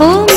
Oh